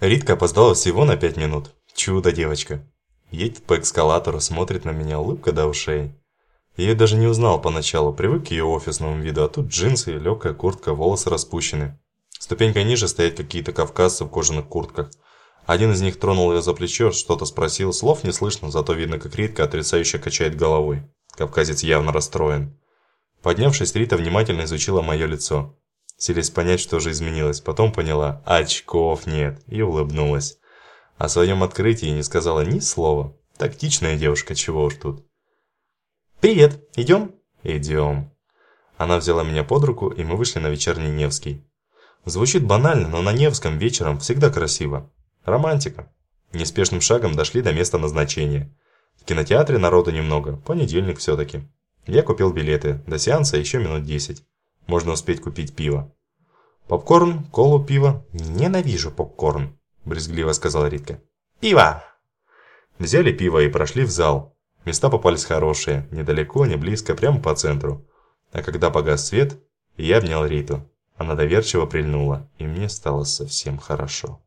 Ритка опоздала всего на пять минут. Чудо девочка. Едет по эскалатору, смотрит на меня, улыбка до ушей. Я ее даже не узнал поначалу, привык к ее офисному виду, а тут джинсы, легкая куртка, волосы распущены. Ступенька ниже стоят какие-то кавказцы в кожаных куртках. Один из них тронул ее за плечо, что-то спросил, слов не слышно, зато видно, как Ритка отрицающе качает головой. Кавказец явно расстроен. Поднявшись, Рита внимательно изучила мое лицо. Селись понять, что же изменилось. Потом поняла, очков нет, и улыбнулась. О своем открытии не сказала ни слова. Тактичная девушка, чего уж тут. «Привет, идем?» «Идем». Она взяла меня под руку, и мы вышли на вечерний Невский. Звучит банально, но на Невском вечером всегда красиво. Романтика. Неспешным шагом дошли до места назначения. В кинотеатре народу немного, понедельник все-таки. Я купил билеты, до сеанса еще минут 10. Можно успеть купить пиво. Попкорн, колу, пиво. Ненавижу попкорн, брезгливо сказала Ритка. Пиво! Взяли пиво и прошли в зал. Места попались хорошие, недалеко, не близко, прямо по центру. А когда погас свет, я обнял Риту. Она доверчиво прильнула, и мне стало совсем хорошо.